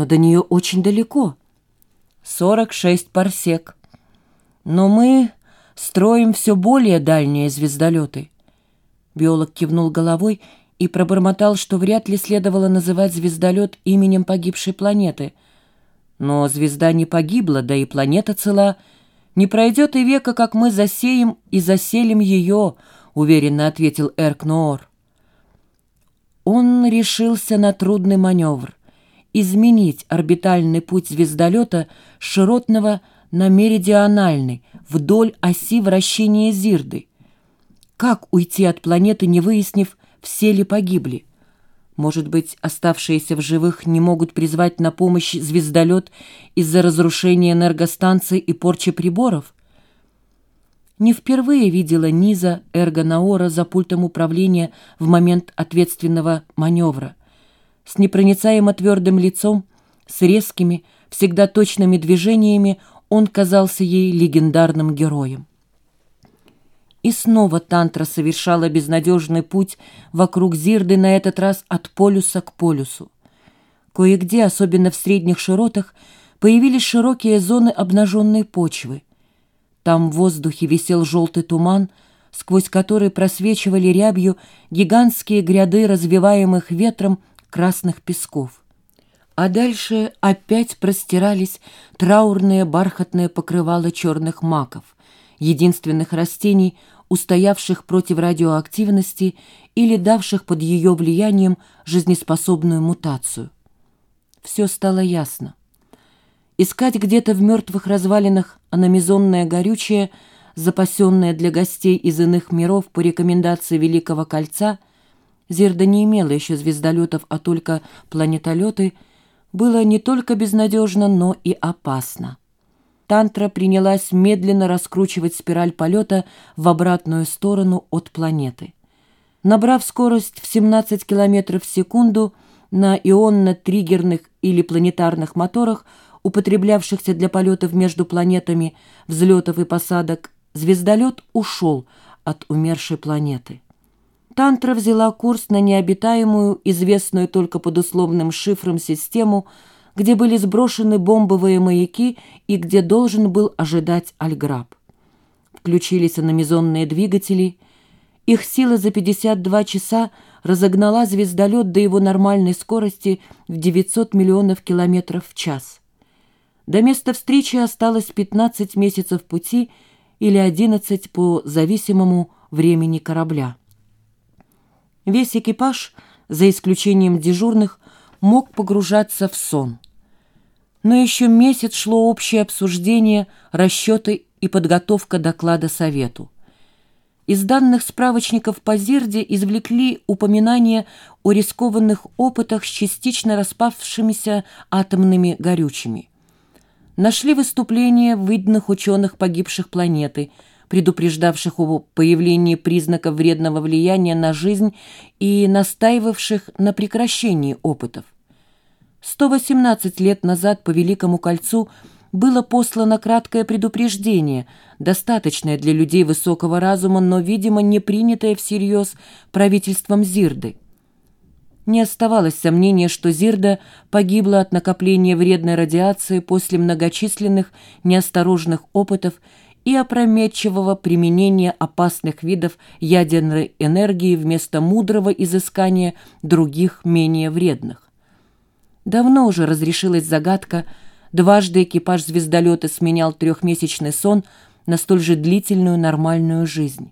но до нее очень далеко. 46 парсек. Но мы строим все более дальние звездолеты. Биолог кивнул головой и пробормотал, что вряд ли следовало называть звездолет именем погибшей планеты. Но звезда не погибла, да и планета цела. Не пройдет и века, как мы засеем и заселим ее, уверенно ответил Эркноор. Он решился на трудный маневр — изменить орбитальный путь звездолета с широтного на меридиональный, вдоль оси вращения Зирды. Как уйти от планеты, не выяснив, все ли погибли? Может быть, оставшиеся в живых не могут призвать на помощь звездолет из-за разрушения энергостанции и порчи приборов? Не впервые видела Низа Эргонаора за пультом управления в момент ответственного маневра. С непроницаемо твердым лицом, с резкими, всегда точными движениями он казался ей легендарным героем. И снова Тантра совершала безнадежный путь вокруг Зирды, на этот раз от полюса к полюсу. Кое-где, особенно в средних широтах, появились широкие зоны обнаженной почвы. Там в воздухе висел желтый туман, сквозь который просвечивали рябью гигантские гряды развиваемых ветром красных песков. А дальше опять простирались траурные бархатные покрывала черных маков — единственных растений, устоявших против радиоактивности или давших под ее влиянием жизнеспособную мутацию. Все стало ясно. Искать где-то в мертвых развалинах аномизонное горючее, запасенное для гостей из иных миров по рекомендации Великого Кольца, Зерда не имела еще звездолетов, а только планетолеты, было не только безнадежно, но и опасно. Тантра принялась медленно раскручивать спираль полета в обратную сторону от планеты. Набрав скорость в 17 км в секунду на ионно-триггерных или планетарных моторах, употреблявшихся для полетов между планетами, взлетов и посадок, звездолет ушел от умершей планеты. Тантра взяла курс на необитаемую, известную только под условным шифром систему, где были сброшены бомбовые маяки и где должен был ожидать Альграб. Включились аномизонные двигатели. Их сила за 52 часа разогнала звездолет до его нормальной скорости в 900 миллионов километров в час. До места встречи осталось 15 месяцев пути или 11 по зависимому времени корабля. Весь экипаж, за исключением дежурных, мог погружаться в сон. Но еще месяц шло общее обсуждение, расчеты и подготовка доклада Совету. Из данных справочников по Зирде извлекли упоминания о рискованных опытах с частично распавшимися атомными горючими. Нашли выступления видных ученых погибших планеты, предупреждавших о появлении признаков вредного влияния на жизнь и настаивавших на прекращении опытов. 118 лет назад по Великому кольцу было послано краткое предупреждение, достаточное для людей высокого разума, но, видимо, не принятое всерьез правительством Зирды. Не оставалось сомнения, что Зирда погибла от накопления вредной радиации после многочисленных неосторожных опытов и опрометчивого применения опасных видов ядерной энергии вместо мудрого изыскания других менее вредных. Давно уже разрешилась загадка. Дважды экипаж звездолета сменял трехмесячный сон на столь же длительную нормальную жизнь.